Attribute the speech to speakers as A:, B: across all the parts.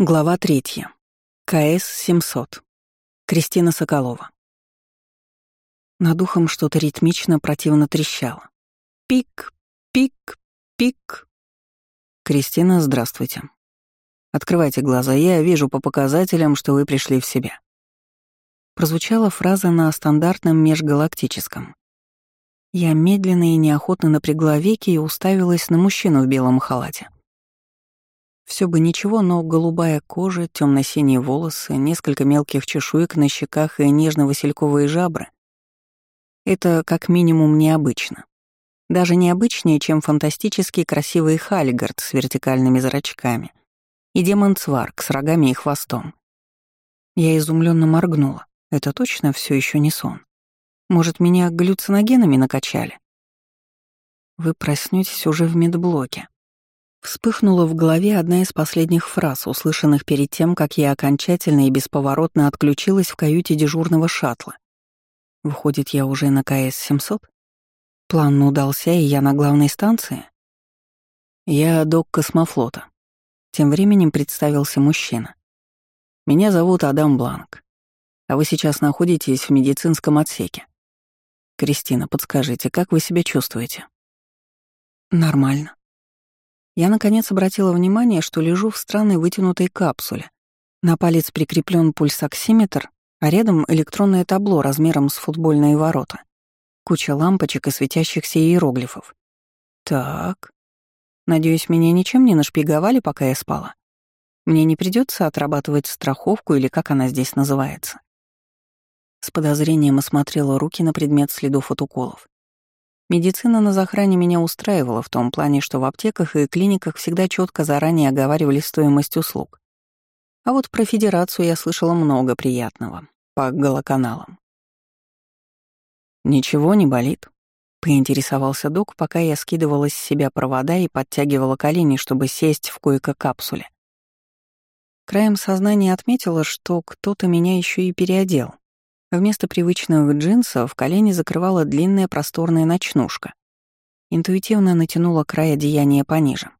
A: Глава третья. КС-700. Кристина Соколова. Над ухом что-то ритмично противно трещало. Пик, пик, пик. Кристина, здравствуйте. Открывайте глаза, я вижу по показателям, что вы пришли в себя. Прозвучала фраза на стандартном межгалактическом. Я медленно и неохотно напрягла веки и уставилась на мужчину в белом халате. Все бы ничего, но голубая кожа, темно-синие волосы, несколько мелких чешуек на щеках и нежно-васильковые жабры — это как минимум необычно. Даже необычнее, чем фантастически красивый Хальгард с вертикальными зрачками и демон Цварк с рогами и хвостом. Я изумленно моргнула. Это точно все еще не сон. Может, меня галлюциногенами накачали? Вы проснетесь уже в медблоке. Вспыхнула в голове одна из последних фраз, услышанных перед тем, как я окончательно и бесповоротно отключилась в каюте дежурного шаттла. Выходит, я уже на КС-700? План удался, и я на главной станции? Я док космофлота. Тем временем представился мужчина. Меня зовут Адам Бланк. А вы сейчас находитесь в медицинском отсеке. Кристина, подскажите, как вы себя чувствуете? Нормально. Я, наконец, обратила внимание, что лежу в странной вытянутой капсуле. На палец прикреплен пульсоксиметр, а рядом электронное табло размером с футбольные ворота. Куча лампочек и светящихся иероглифов. Так. Надеюсь, меня ничем не нашпиговали, пока я спала. Мне не придется отрабатывать страховку или как она здесь называется. С подозрением осмотрела руки на предмет следов от уколов. Медицина на захране меня устраивала в том плане, что в аптеках и клиниках всегда четко заранее оговаривали стоимость услуг. А вот про Федерацию я слышала много приятного по голоканалам. «Ничего не болит?» — поинтересовался док, пока я скидывала с себя провода и подтягивала колени, чтобы сесть в койко-капсуле. Краем сознания отметила, что кто-то меня еще и переодел. Вместо привычных джинсов колени закрывала длинная просторная ночнушка. Интуитивно натянула край одеяния пониже.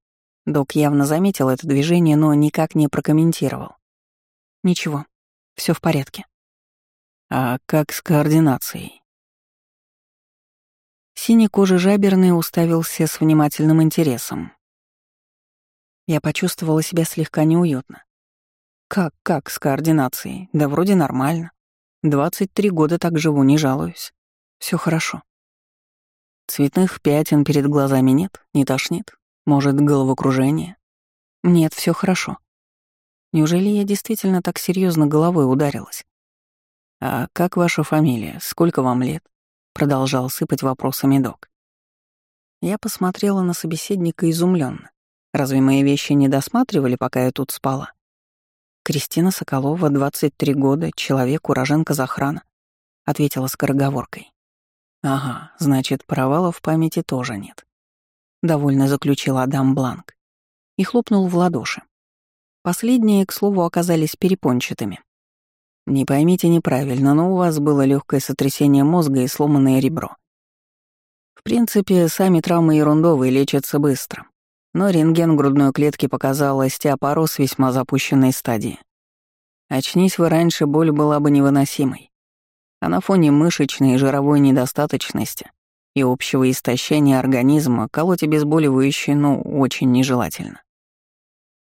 A: Док явно заметил это движение, но никак не прокомментировал. «Ничего, все в порядке». «А как с координацией?» Синий кожа жаберный уставился с внимательным интересом. Я почувствовала себя слегка неуютно. «Как, как с координацией? Да вроде нормально. 23 года так живу, не жалуюсь. Все хорошо. Цветных пятен перед глазами нет, не тошнит. Может, головокружение? Нет, все хорошо. Неужели я действительно так серьезно головой ударилась? А как ваша фамилия? Сколько вам лет? Продолжал сыпать вопросами док. Я посмотрела на собеседника изумленно. Разве мои вещи не досматривали, пока я тут спала? Кристина Соколова, 23 года, человек, уроженка Захрана, ответила скороговоркой. Ага, значит, провалов в памяти тоже нет. Довольно заключил Адам Бланк и хлопнул в ладоши. Последние, к слову, оказались перепончатыми. Не поймите неправильно, но у вас было легкое сотрясение мозга и сломанное ребро. В принципе, сами травмы ерундовые лечатся быстро но рентген грудной клетки показал остеопороз весьма запущенной стадии. Очнись вы раньше, боль была бы невыносимой. А на фоне мышечной и жировой недостаточности и общего истощения организма колоть обезболивающие, ну, очень нежелательно.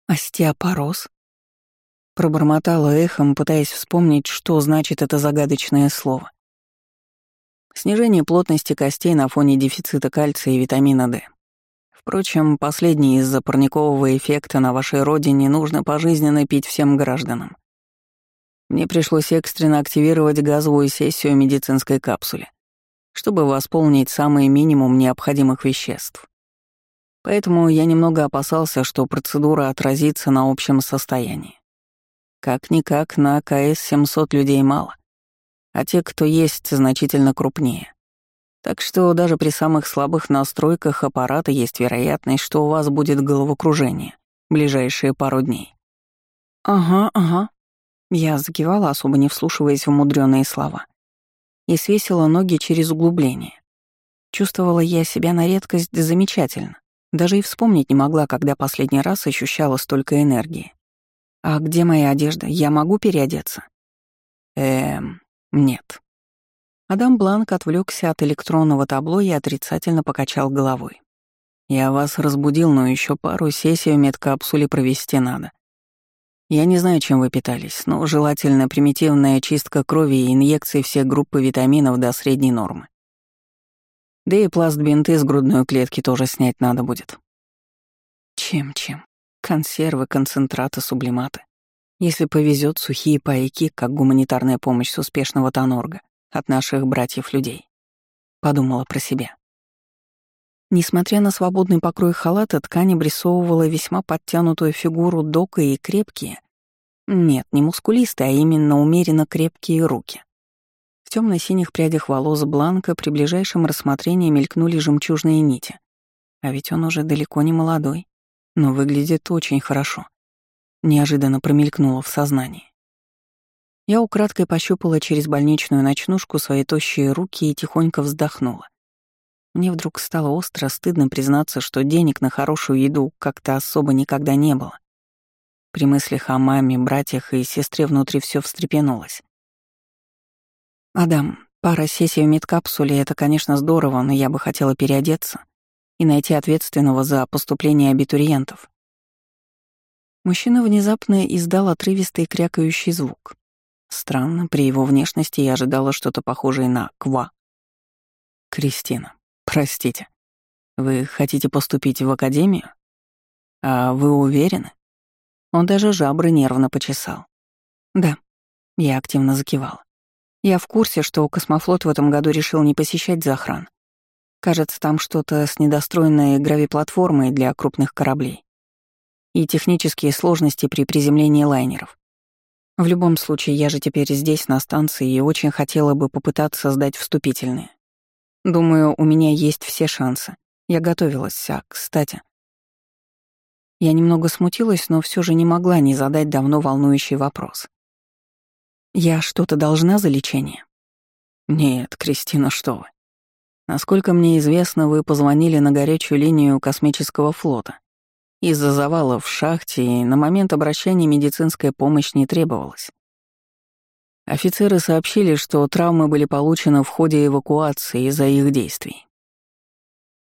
A: «Остеопороз?» Пробормотала эхом, пытаясь вспомнить, что значит это загадочное слово. Снижение плотности костей на фоне дефицита кальция и витамина D. Впрочем, последний из-за парникового эффекта на вашей родине нужно пожизненно пить всем гражданам. Мне пришлось экстренно активировать газовую сессию медицинской капсуле, чтобы восполнить самый минимум необходимых веществ. Поэтому я немного опасался, что процедура отразится на общем состоянии. Как-никак на КС-700 людей мало, а те, кто есть, значительно крупнее. Так что даже при самых слабых настройках аппарата есть вероятность, что у вас будет головокружение ближайшие пару дней. Ага, ага. Я закивала, особо не вслушиваясь в мудреные слова. И свесила ноги через углубление. Чувствовала я себя на редкость замечательно. Даже и вспомнить не могла, когда последний раз ощущала столько энергии. «А где моя одежда? Я могу переодеться?» «Эм, нет». Адам Бланк отвлекся от электронного табло и отрицательно покачал головой. «Я вас разбудил, но еще пару сессий в медкапсуле провести надо. Я не знаю, чем вы питались, но желательно примитивная чистка крови и инъекции всех группы витаминов до средней нормы. Да и пласт-бинты с грудной клетки тоже снять надо будет. Чем-чем? Консервы, концентраты, сублиматы. Если повезет, сухие пайки, как гуманитарная помощь с успешного Тонорга от наших братьев-людей. Подумала про себя. Несмотря на свободный покрой халата, ткань обрисовывала весьма подтянутую фигуру Дока и крепкие, нет, не мускулистые, а именно умеренно крепкие руки. В темно синих прядях волос Бланка при ближайшем рассмотрении мелькнули жемчужные нити. А ведь он уже далеко не молодой, но выглядит очень хорошо. Неожиданно промелькнуло в сознании. Я украдкой пощупала через больничную ночнушку свои тощие руки и тихонько вздохнула. Мне вдруг стало остро стыдно признаться, что денег на хорошую еду как-то особо никогда не было. При мыслях о маме, братьях и сестре внутри все встрепенулось. «Адам, пара сессий в медкапсуле — это, конечно, здорово, но я бы хотела переодеться и найти ответственного за поступление абитуриентов». Мужчина внезапно издал отрывистый крякающий звук. Странно, при его внешности я ожидала что-то похожее на «ква». «Кристина, простите, вы хотите поступить в академию? А вы уверены?» Он даже жабры нервно почесал. «Да», — я активно закивала. «Я в курсе, что космофлот в этом году решил не посещать захран. Кажется, там что-то с недостроенной гравиплатформой для крупных кораблей и технические сложности при приземлении лайнеров. В любом случае, я же теперь здесь, на станции, и очень хотела бы попытаться сдать вступительные. Думаю, у меня есть все шансы. Я готовилась, а, кстати. Я немного смутилась, но все же не могла не задать давно волнующий вопрос. «Я что-то должна за лечение?» «Нет, Кристина, что вы. Насколько мне известно, вы позвонили на горячую линию космического флота. Из-за завала в шахте и на момент обращения медицинская помощь не требовалась. Офицеры сообщили, что травмы были получены в ходе эвакуации из-за их действий.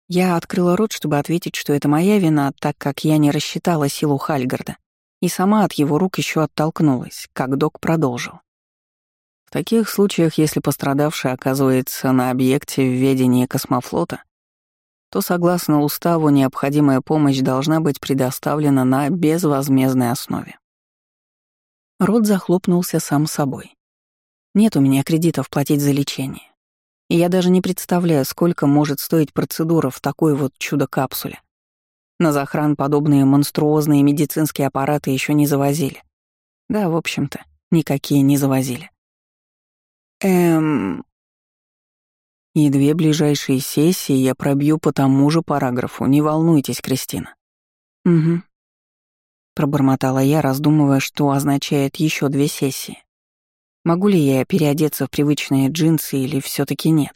A: Я открыла рот, чтобы ответить, что это моя вина, так как я не рассчитала силу Хальгарда, и сама от его рук еще оттолкнулась, как док продолжил. В таких случаях, если пострадавший оказывается на объекте в ведении космофлота, то, согласно уставу, необходимая помощь должна быть предоставлена на безвозмездной основе. Рот захлопнулся сам собой. Нет у меня кредитов платить за лечение. И я даже не представляю, сколько может стоить процедура в такой вот чудо-капсуле. На захран подобные монструозные медицинские аппараты еще не завозили. Да, в общем-то, никакие не завозили. Эм... И две ближайшие сессии я пробью по тому же параграфу, не волнуйтесь, Кристина. Угу. Пробормотала я, раздумывая, что означает еще две сессии. Могу ли я переодеться в привычные джинсы или все таки нет?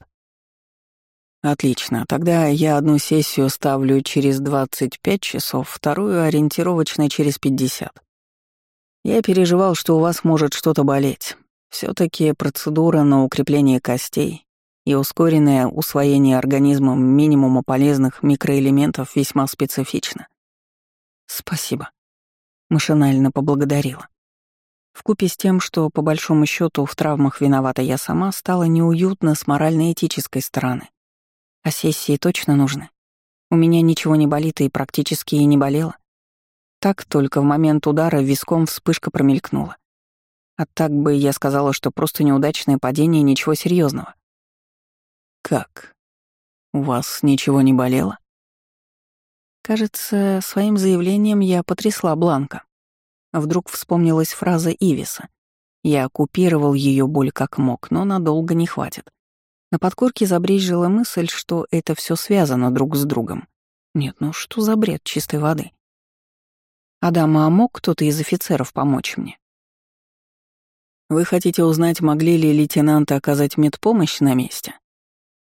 A: Отлично, тогда я одну сессию ставлю через 25 часов, вторую ориентировочно через 50. Я переживал, что у вас может что-то болеть. все таки процедура на укрепление костей и ускоренное усвоение организмом минимума полезных микроэлементов весьма специфична. Спасибо. Машинально поблагодарила. Вкупе с тем, что, по большому счету в травмах виновата я сама, стало неуютно с морально-этической стороны. А сессии точно нужны. У меня ничего не болит и практически и не болело. Так только в момент удара виском вспышка промелькнула. А так бы я сказала, что просто неудачное падение, ничего серьезного. «Как? У вас ничего не болело?» Кажется, своим заявлением я потрясла Бланка. Вдруг вспомнилась фраза Ивиса. Я оккупировал ее боль как мог, но надолго не хватит. На подкорке забрежила мысль, что это все связано друг с другом. Нет, ну что за бред чистой воды? Адама, а мог кто-то из офицеров помочь мне? Вы хотите узнать, могли ли лейтенанты оказать медпомощь на месте?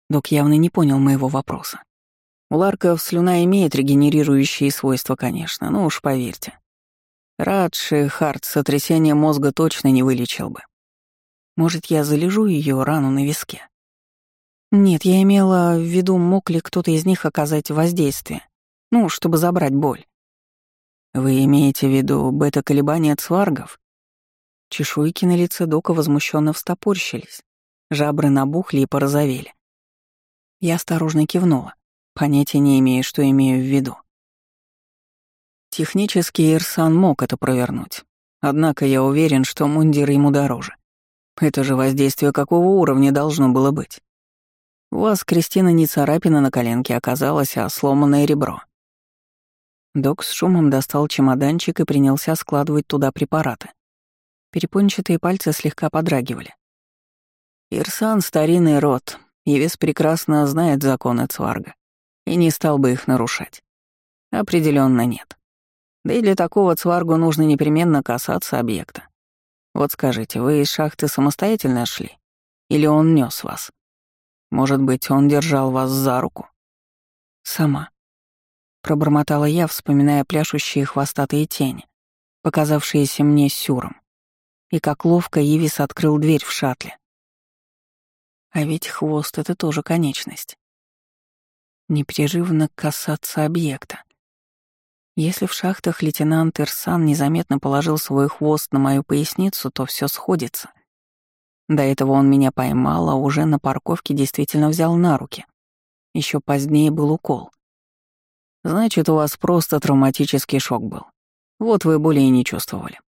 A: Док явно не понял моего вопроса. У ларков слюна имеет регенерирующие свойства, конечно, но уж поверьте. Радши Харт сотрясение мозга точно не вылечил бы. Может, я залежу ее рану на виске? Нет, я имела в виду, мог ли кто-то из них оказать воздействие. Ну, чтобы забрать боль. Вы имеете в виду бета-колебания цваргов? Чешуйки на лице Дока возмущенно встопорщились. Жабры набухли и порозовели. Я осторожно кивнула, понятия не имея, что имею в виду. Технически Ирсан мог это провернуть. Однако я уверен, что мундир ему дороже. Это же воздействие какого уровня должно было быть? У вас, Кристина, не царапина на коленке оказалась, а сломанное ребро. Док с шумом достал чемоданчик и принялся складывать туда препараты. Перепончатые пальцы слегка подрагивали. Ирсан — старинный род, и вес прекрасно знает законы Цварга, и не стал бы их нарушать. Определенно нет. Да и для такого Цваргу нужно непременно касаться объекта. Вот скажите, вы из шахты самостоятельно шли? Или он нес вас? Может быть, он держал вас за руку? Сама. Пробормотала я, вспоминая пляшущие хвостатые тени, показавшиеся мне сюром. И как ловко Ивис открыл дверь в шатле. А ведь хвост — это тоже конечность. Непрерывно касаться объекта. Если в шахтах лейтенант Ирсан незаметно положил свой хвост на мою поясницу, то все сходится. До этого он меня поймал, а уже на парковке действительно взял на руки. Еще позднее был укол. Значит, у вас просто травматический шок был. Вот вы более не чувствовали.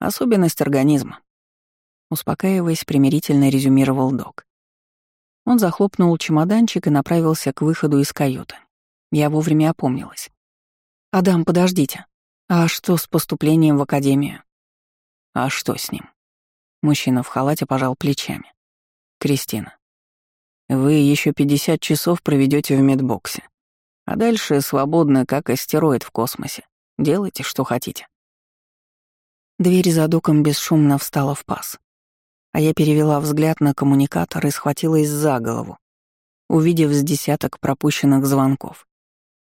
A: Особенность организма. Успокаиваясь, примирительно резюмировал док. Он захлопнул чемоданчик и направился к выходу из каюты. Я вовремя опомнилась. «Адам, подождите. А что с поступлением в академию?» «А что с ним?» Мужчина в халате пожал плечами. «Кристина, вы еще 50 часов проведете в медбоксе. А дальше свободно, как астероид в космосе. Делайте, что хотите. Дверь за доком бесшумно встала в паз. А я перевела взгляд на коммуникатор и схватилась за голову, увидев с десяток пропущенных звонков.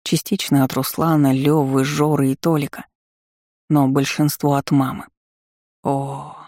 A: Частично от Руслана, Лёвы, Жоры и Толика, но большинство от мамы. О,